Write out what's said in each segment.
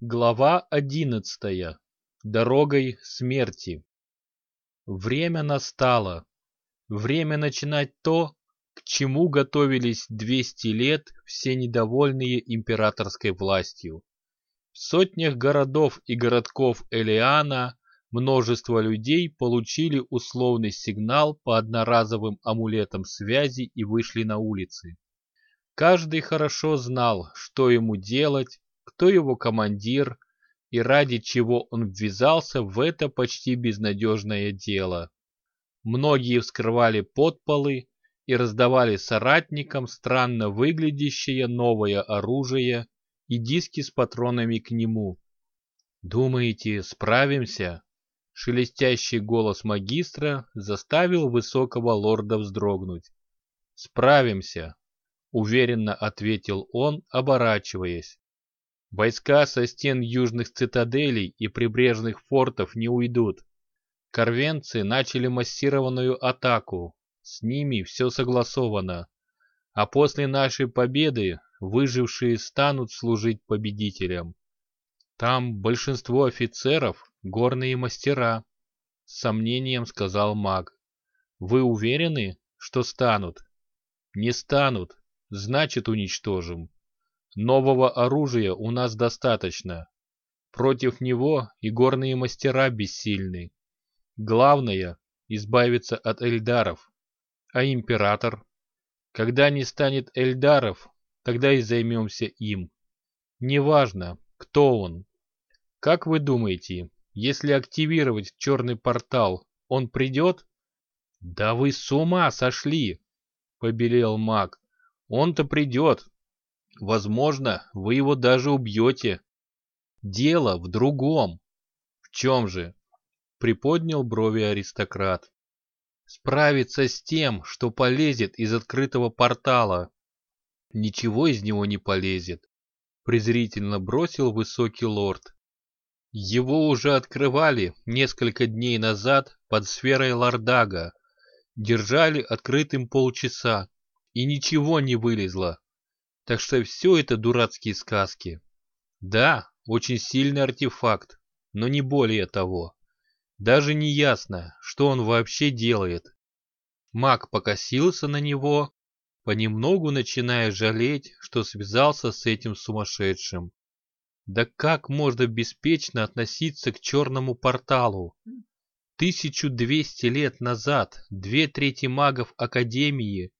Глава одиннадцатая. Дорогой смерти. Время настало. Время начинать то, к чему готовились 200 лет все недовольные императорской властью. В сотнях городов и городков Элиана множество людей получили условный сигнал по одноразовым амулетам связи и вышли на улицы. Каждый хорошо знал, что ему делать, кто его командир и ради чего он ввязался в это почти безнадежное дело. Многие вскрывали подполы и раздавали соратникам странно выглядящее новое оружие и диски с патронами к нему. «Думаете, справимся?» Шелестящий голос магистра заставил высокого лорда вздрогнуть. «Справимся», — уверенно ответил он, оборачиваясь. Войска со стен южных цитаделей и прибрежных фортов не уйдут. Корвенцы начали массированную атаку. С ними все согласовано. А после нашей победы выжившие станут служить победителям. Там большинство офицеров — горные мастера, — с сомнением сказал маг. Вы уверены, что станут? Не станут, значит уничтожим. Нового оружия у нас достаточно. Против него и горные мастера бессильны. Главное — избавиться от эльдаров. А император? Когда не станет эльдаров, тогда и займемся им. Неважно, кто он. Как вы думаете, если активировать черный портал, он придет? Да вы с ума сошли, побелел маг. Он-то придет, Возможно, вы его даже убьете. Дело в другом. В чем же? Приподнял брови аристократ. Справиться с тем, что полезет из открытого портала. Ничего из него не полезет. Презрительно бросил высокий лорд. Его уже открывали несколько дней назад под сферой Лордага. Держали открытым полчаса, и ничего не вылезло. Так что все это дурацкие сказки. Да, очень сильный артефакт, но не более того. Даже не ясно, что он вообще делает. Маг покосился на него, понемногу начиная жалеть, что связался с этим сумасшедшим. Да как можно беспечно относиться к черному порталу? 1200 лет назад две трети магов Академии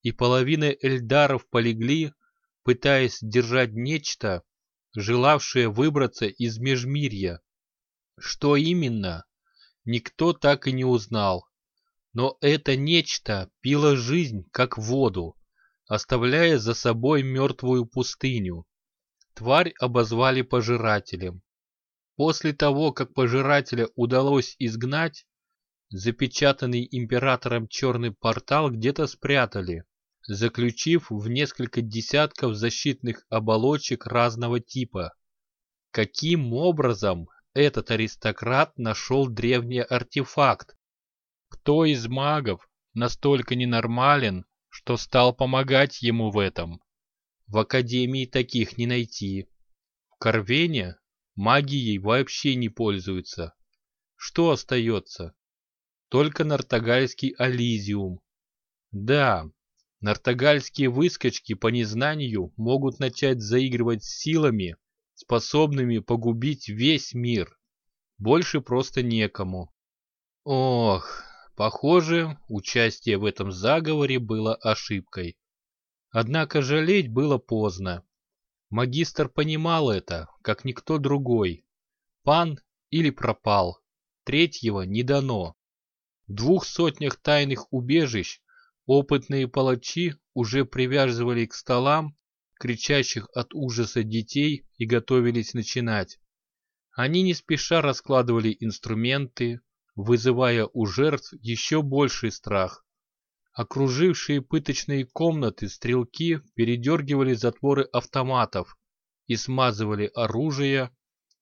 и половина эльдаров полегли, пытаясь держать нечто, желавшее выбраться из межмирья. Что именно, никто так и не узнал. Но это нечто пило жизнь, как воду, оставляя за собой мертвую пустыню. Тварь обозвали пожирателем. После того, как пожирателя удалось изгнать, запечатанный императором черный портал где-то спрятали заключив в несколько десятков защитных оболочек разного типа. Каким образом этот аристократ нашел древний артефакт? Кто из магов настолько ненормален, что стал помогать ему в этом? В Академии таких не найти. В Корвене магией вообще не пользуются. Что остается? Только нартогальский Ализиум. Да, Нартогальские выскочки по незнанию могут начать заигрывать с силами, способными погубить весь мир. Больше просто некому. Ох, похоже, участие в этом заговоре было ошибкой. Однако жалеть было поздно. Магистр понимал это, как никто другой. Пан или пропал. Третьего не дано. В двух сотнях тайных убежищ Опытные палачи уже привязывали к столам кричащих от ужаса детей и готовились начинать. Они не спеша раскладывали инструменты, вызывая у жертв еще больший страх. Окружившие пыточные комнаты стрелки передергивали затворы автоматов и смазывали оружие,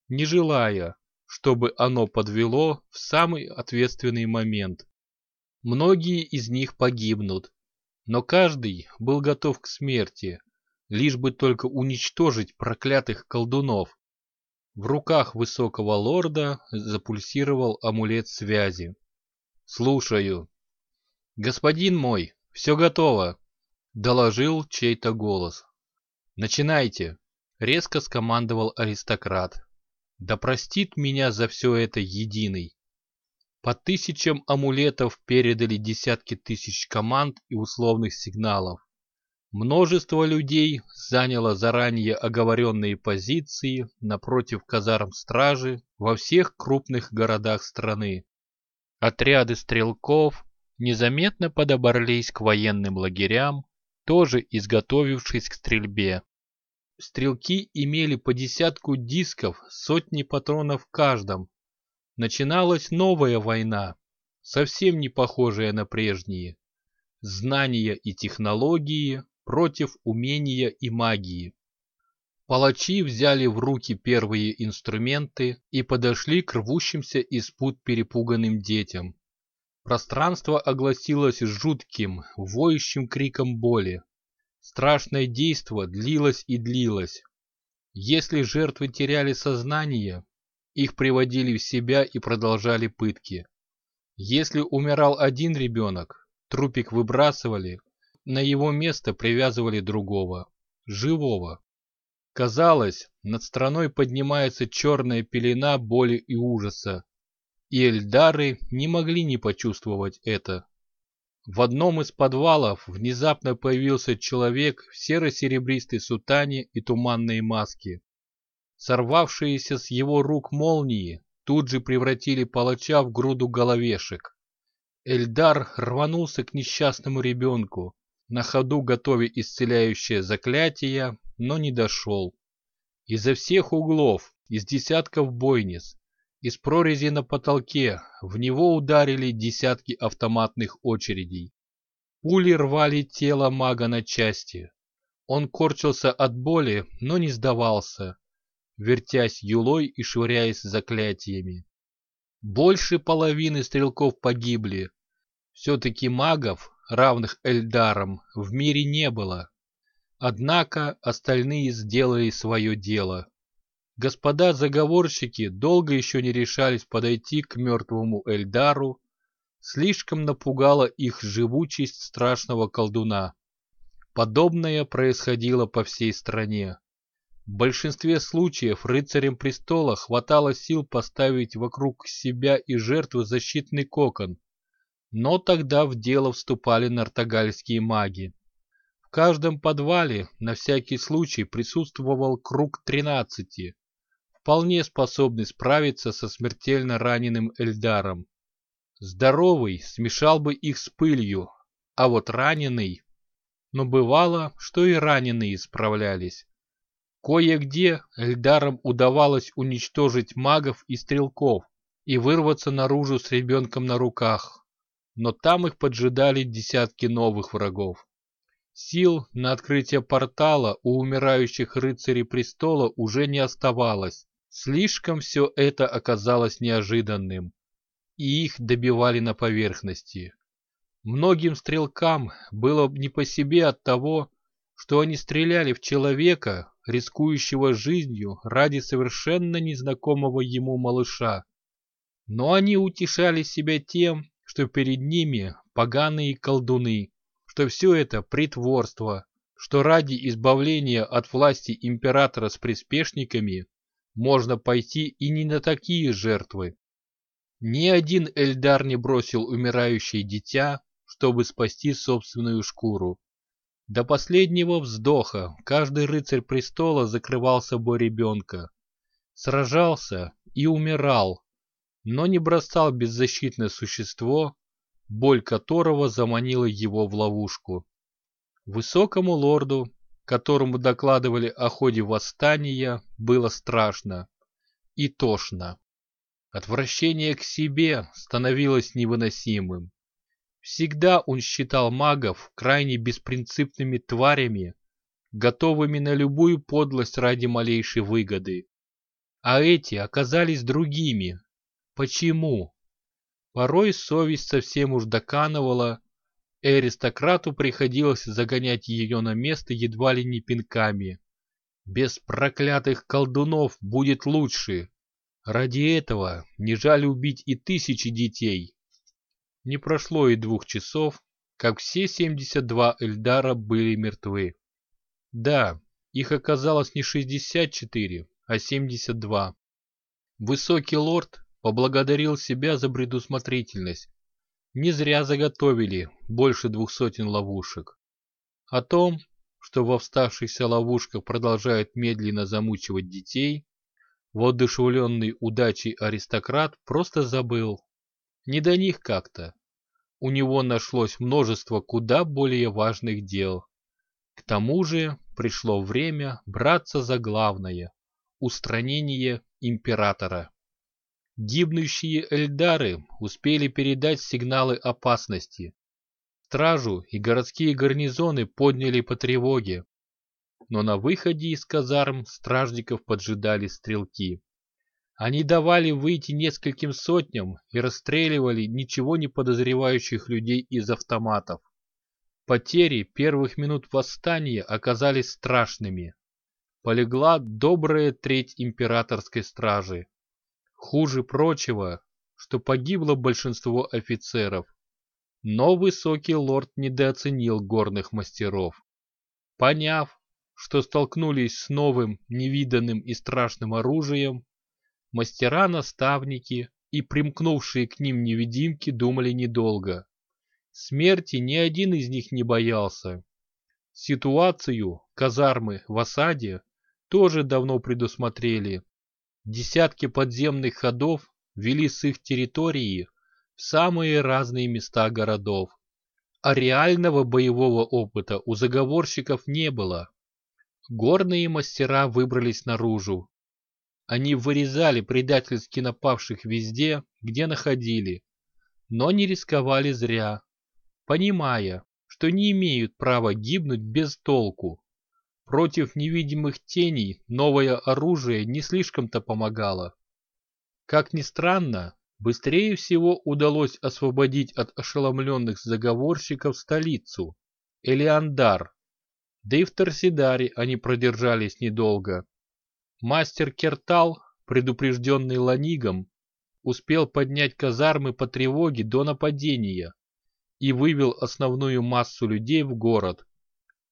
не желая, чтобы оно подвело в самый ответственный момент. Многие из них погибнут, но каждый был готов к смерти, лишь бы только уничтожить проклятых колдунов. В руках высокого лорда запульсировал амулет связи. «Слушаю». «Господин мой, все готово», — доложил чей-то голос. «Начинайте», — резко скомандовал аристократ. «Да простит меня за все это единый». По тысячам амулетов передали десятки тысяч команд и условных сигналов. Множество людей заняло заранее оговоренные позиции напротив казарм стражи во всех крупных городах страны. Отряды стрелков незаметно подобрались к военным лагерям, тоже изготовившись к стрельбе. Стрелки имели по десятку дисков, сотни патронов в каждом. Начиналась новая война, совсем не похожая на прежние. Знания и технологии против умения и магии. Палачи взяли в руки первые инструменты и подошли к рвущимся из пут перепуганным детям. Пространство огласилось жутким, воющим криком боли. Страшное действо длилось и длилось. Если жертвы теряли сознание, их приводили в себя и продолжали пытки. Если умирал один ребенок, трупик выбрасывали, на его место привязывали другого, живого. Казалось, над страной поднимается черная пелена боли и ужаса, и эльдары не могли не почувствовать это. В одном из подвалов внезапно появился человек в серо-серебристой сутане и туманной маске. Сорвавшиеся с его рук молнии тут же превратили палача в груду головешек. Эльдар рванулся к несчастному ребенку, на ходу готовя исцеляющее заклятие, но не дошел. Изо всех углов, из десятков бойниц, из прорези на потолке в него ударили десятки автоматных очередей. Пули рвали тело мага на части. Он корчился от боли, но не сдавался, вертясь юлой и швыряясь заклятиями. Больше половины стрелков погибли. Все-таки магов равных Эльдарам, в мире не было. Однако остальные сделали свое дело. Господа заговорщики долго еще не решались подойти к мертвому Эльдару, слишком напугала их живучесть страшного колдуна. Подобное происходило по всей стране. В большинстве случаев рыцарям престола хватало сил поставить вокруг себя и жертвы защитный кокон, но тогда в дело вступали нартогальские маги. В каждом подвале на всякий случай присутствовал круг тринадцати, вполне способный справиться со смертельно раненым Эльдаром. Здоровый смешал бы их с пылью, а вот раненый... Но бывало, что и раненые справлялись. Кое-где Эльдарам удавалось уничтожить магов и стрелков и вырваться наружу с ребенком на руках но там их поджидали десятки новых врагов. Сил на открытие портала у умирающих рыцарей престола уже не оставалось. Слишком все это оказалось неожиданным, и их добивали на поверхности. Многим стрелкам было не по себе от того, что они стреляли в человека, рискующего жизнью ради совершенно незнакомого ему малыша. Но они утешали себя тем, что перед ними поганые колдуны, что все это притворство, что ради избавления от власти императора с приспешниками можно пойти и не на такие жертвы. Ни один Эльдар не бросил умирающее дитя, чтобы спасти собственную шкуру. До последнего вздоха каждый рыцарь престола закрывал собой ребенка. Сражался и умирал, но не бросал беззащитное существо, боль которого заманила его в ловушку. Высокому лорду, которому докладывали о ходе восстания, было страшно и тошно. Отвращение к себе становилось невыносимым. Всегда он считал магов крайне беспринципными тварями, готовыми на любую подлость ради малейшей выгоды. А эти оказались другими, Почему? Порой совесть совсем уж доканывала, и аристократу приходилось загонять ее на место едва ли не пинками. Без проклятых колдунов будет лучше. Ради этого не жаль убить и тысячи детей. Не прошло и двух часов, как все 72 Эльдара были мертвы. Да, их оказалось не 64, а 72. Высокий лорд поблагодарил себя за предусмотрительность. Не зря заготовили больше двух сотен ловушек. О том, что во вставшихся ловушках продолжают медленно замучивать детей, воодушевленный удачей аристократ просто забыл. Не до них как-то. У него нашлось множество куда более важных дел. К тому же пришло время браться за главное – устранение императора. Гибнущие эльдары успели передать сигналы опасности. Стражу и городские гарнизоны подняли по тревоге. Но на выходе из казарм стражников поджидали стрелки. Они давали выйти нескольким сотням и расстреливали ничего не подозревающих людей из автоматов. Потери первых минут восстания оказались страшными. Полегла добрая треть императорской стражи. Хуже прочего, что погибло большинство офицеров. Но высокий лорд недооценил горных мастеров. Поняв, что столкнулись с новым, невиданным и страшным оружием, мастера-наставники и примкнувшие к ним невидимки думали недолго. Смерти ни один из них не боялся. Ситуацию казармы в осаде тоже давно предусмотрели Десятки подземных ходов вели с их территории в самые разные места городов. А реального боевого опыта у заговорщиков не было. Горные мастера выбрались наружу. Они вырезали предательски напавших везде, где находили, но не рисковали зря, понимая, что не имеют права гибнуть без толку. Против невидимых теней новое оружие не слишком-то помогало. Как ни странно, быстрее всего удалось освободить от ошеломленных заговорщиков столицу, Элеандар. Да и в Торсидаре они продержались недолго. Мастер Кертал, предупрежденный Ланигом, успел поднять казармы по тревоге до нападения и вывел основную массу людей в город.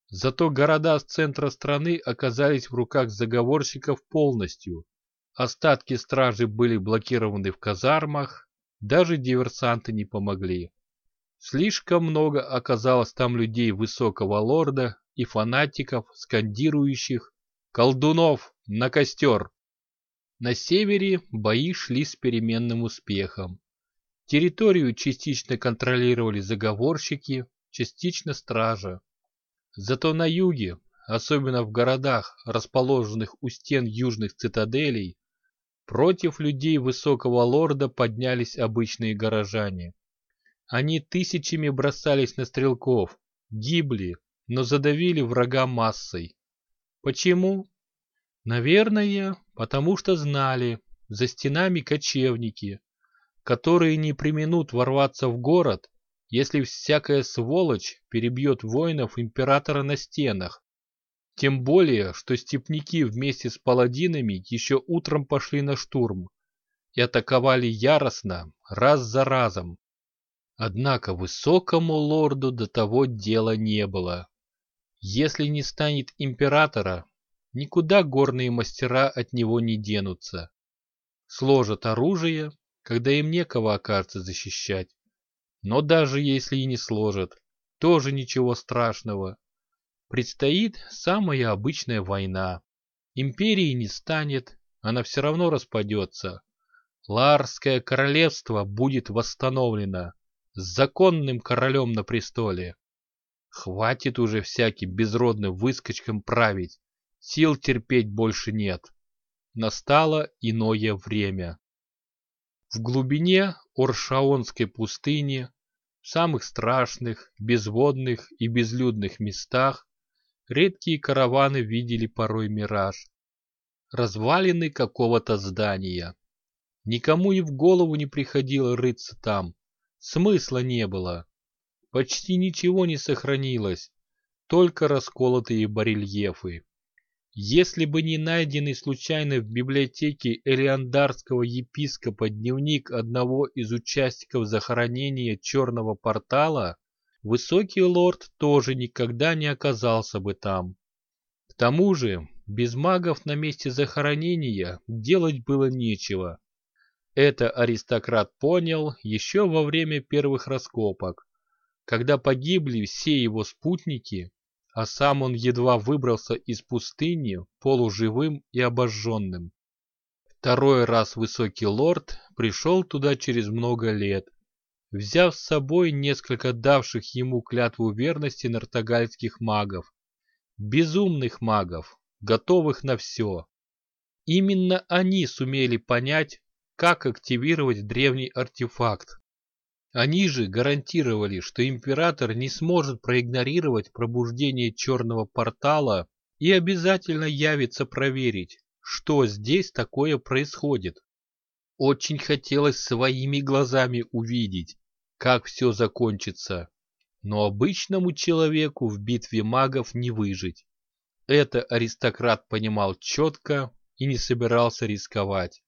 Зато города с центра страны оказались в руках заговорщиков полностью. Остатки стражи были блокированы в казармах, даже диверсанты не помогли. Слишком много оказалось там людей высокого лорда и фанатиков, скандирующих «Колдунов! На костер!». На севере бои шли с переменным успехом. Территорию частично контролировали заговорщики, частично стража. Зато на юге, особенно в городах, расположенных у стен южных цитаделей, против людей высокого лорда поднялись обычные горожане. Они тысячами бросались на стрелков, гибли, но задавили врага массой. Почему? Наверное, потому что знали, за стенами кочевники, которые не применут ворваться в город если всякая сволочь перебьет воинов императора на стенах. Тем более, что степняки вместе с паладинами еще утром пошли на штурм и атаковали яростно, раз за разом. Однако высокому лорду до того дела не было. Если не станет императора, никуда горные мастера от него не денутся. Сложат оружие, когда им некого окажется защищать. Но даже если и не сложат, тоже ничего страшного. Предстоит самая обычная война. Империи не станет, она все равно распадется. Ларское королевство будет восстановлено с законным королем на престоле. Хватит уже всяким безродным выскочкам править, сил терпеть больше нет. Настало иное время. В глубине Оршаонской пустыни в самых страшных, безводных и безлюдных местах редкие караваны видели порой мираж. Развалины какого-то здания. Никому и в голову не приходило рыться там. Смысла не было. Почти ничего не сохранилось, только расколотые барельефы. Если бы не найденный случайно в библиотеке элеандарского епископа дневник одного из участников захоронения черного портала, высокий лорд тоже никогда не оказался бы там. К тому же, без магов на месте захоронения делать было нечего. Это аристократ понял еще во время первых раскопок, когда погибли все его спутники а сам он едва выбрался из пустыни полуживым и обожженным. Второй раз высокий лорд пришел туда через много лет, взяв с собой несколько давших ему клятву верности нартогальских магов, безумных магов, готовых на все. Именно они сумели понять, как активировать древний артефакт, они же гарантировали, что император не сможет проигнорировать пробуждение черного портала и обязательно явится проверить, что здесь такое происходит. Очень хотелось своими глазами увидеть, как все закончится, но обычному человеку в битве магов не выжить. Это аристократ понимал четко и не собирался рисковать.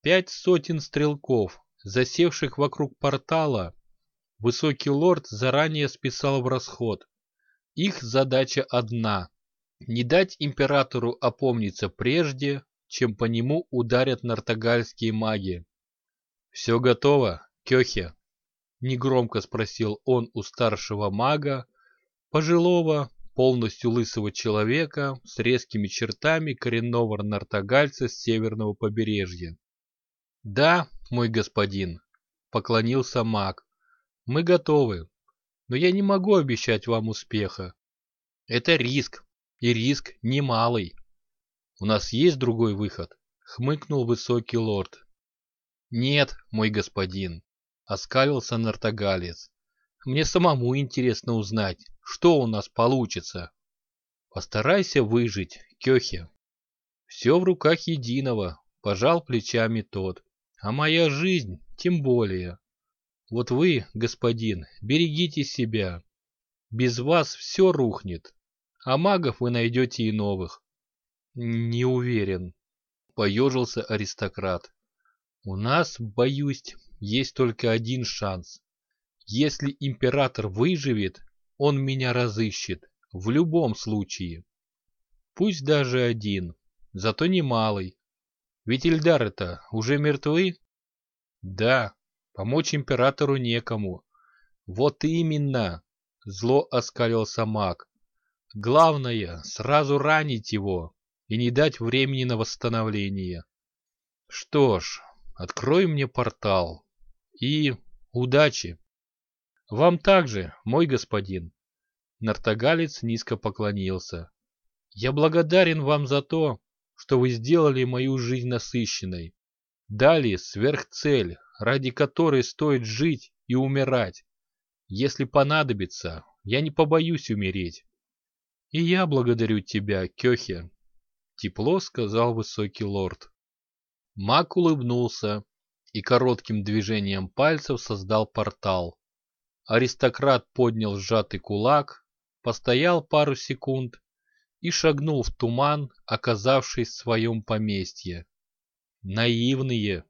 Пять сотен стрелков засевших вокруг портала, высокий лорд заранее списал в расход. Их задача одна – не дать императору опомниться прежде, чем по нему ударят нартогальские маги. «Все готово, Кёхе?» – негромко спросил он у старшего мага, пожилого, полностью лысого человека с резкими чертами коренного нартогальца с северного побережья. «Да, мой господин», — поклонился маг. «Мы готовы, но я не могу обещать вам успеха. Это риск, и риск немалый. У нас есть другой выход?» — хмыкнул высокий лорд. «Нет, мой господин», — оскалился нартогалец. «Мне самому интересно узнать, что у нас получится. Постарайся выжить, Кёхе». «Все в руках единого», — пожал плечами тот. А моя жизнь тем более. Вот вы, господин, берегите себя. Без вас все рухнет, а магов вы найдете и новых. Не уверен, поежился аристократ. У нас, боюсь, есть только один шанс. Если император выживет, он меня разыщет, в любом случае. Пусть даже один, зато немалый. Ведь Ильдары-то уже мертвы? Да, помочь императору некому. Вот именно, зло оскалился маг. Главное, сразу ранить его и не дать времени на восстановление. Что ж, открой мне портал. И удачи. Вам также, мой господин. Нартогалец низко поклонился. Я благодарен вам за то, что вы сделали мою жизнь насыщенной. Дали сверхцель, ради которой стоит жить и умирать. Если понадобится, я не побоюсь умереть. И я благодарю тебя, Кёхе, тепло сказал высокий лорд. Мак улыбнулся и коротким движением пальцев создал портал. Аристократ поднял сжатый кулак, постоял пару секунд и шагнул в туман, оказавшись в своем поместье. Наивные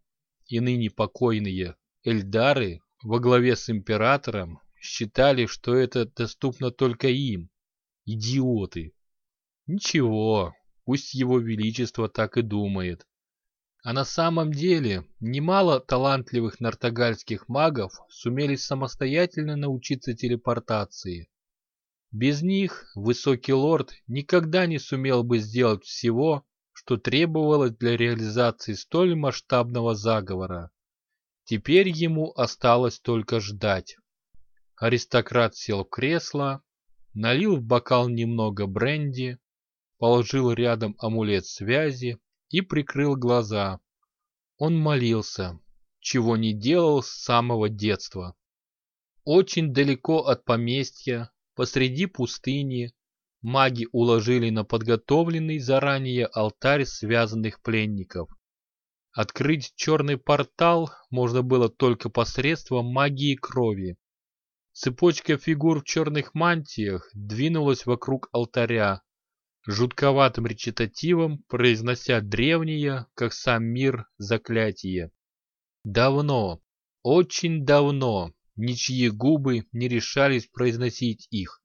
и ныне покойные Эльдары во главе с императором считали, что это доступно только им. Идиоты. Ничего, пусть его величество так и думает. А на самом деле немало талантливых нартогальских магов сумели самостоятельно научиться телепортации. Без них высокий лорд никогда не сумел бы сделать всего, что требовалось для реализации столь масштабного заговора. Теперь ему осталось только ждать. Аристократ сел в кресло, налил в бокал немного бренди, положил рядом амулет связи и прикрыл глаза. Он молился, чего не делал с самого детства. Очень далеко от поместья, Посреди пустыни маги уложили на подготовленный заранее алтарь связанных пленников. Открыть черный портал можно было только посредством магии крови. Цепочка фигур в черных мантиях двинулась вокруг алтаря, жутковатым речитативом произнося древнее, как сам мир, заклятие. Давно, очень давно ничьи губы не решались произносить их.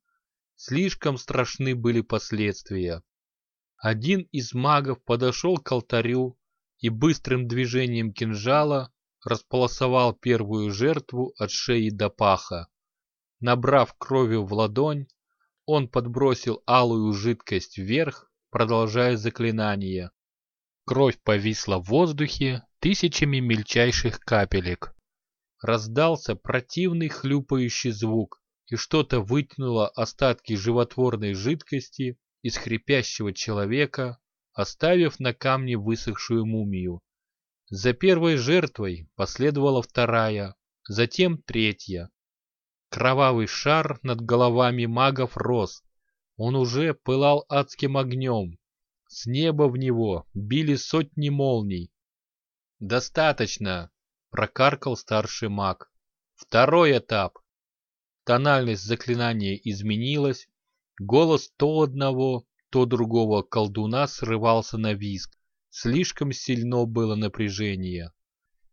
Слишком страшны были последствия. Один из магов подошел к алтарю и быстрым движением кинжала располосовал первую жертву от шеи до паха. Набрав крови в ладонь, он подбросил алую жидкость вверх, продолжая заклинание. Кровь повисла в воздухе тысячами мельчайших капелек. Раздался противный хлюпающий звук, и что-то вытянуло остатки животворной жидкости из хрипящего человека, оставив на камне высохшую мумию. За первой жертвой последовала вторая, затем третья. Кровавый шар над головами магов рос. Он уже пылал адским огнем. С неба в него били сотни молний. «Достаточно!» — прокаркал старший маг. «Второй этап!» Тональность заклинания изменилась, голос то одного, то другого колдуна срывался на визг. Слишком сильно было напряжение.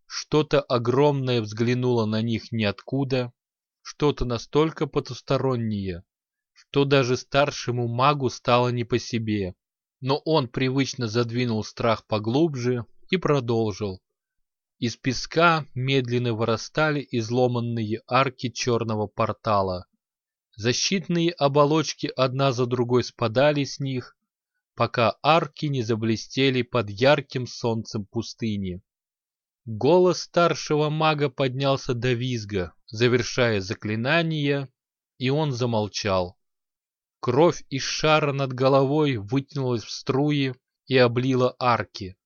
Что-то огромное взглянуло на них ниоткуда, что-то настолько потустороннее, что даже старшему магу стало не по себе. Но он привычно задвинул страх поглубже и продолжил. Из песка медленно вырастали изломанные арки черного портала. Защитные оболочки одна за другой спадали с них, пока арки не заблестели под ярким солнцем пустыни. Голос старшего мага поднялся до визга, завершая заклинание, и он замолчал. Кровь из шара над головой вытянулась в струи и облила арки.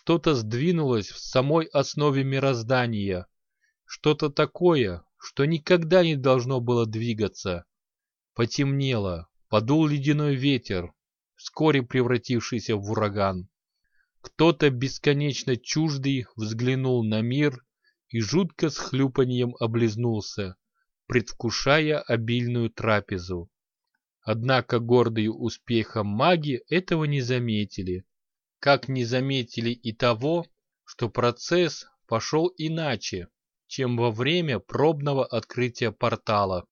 Что-то сдвинулось в самой основе мироздания. Что-то такое, что никогда не должно было двигаться. Потемнело, подул ледяной ветер, вскоре превратившийся в ураган. Кто-то бесконечно чуждый взглянул на мир и жутко с хлюпаньем облизнулся, предвкушая обильную трапезу. Однако гордые успехом маги этого не заметили как не заметили и того, что процесс пошел иначе, чем во время пробного открытия портала.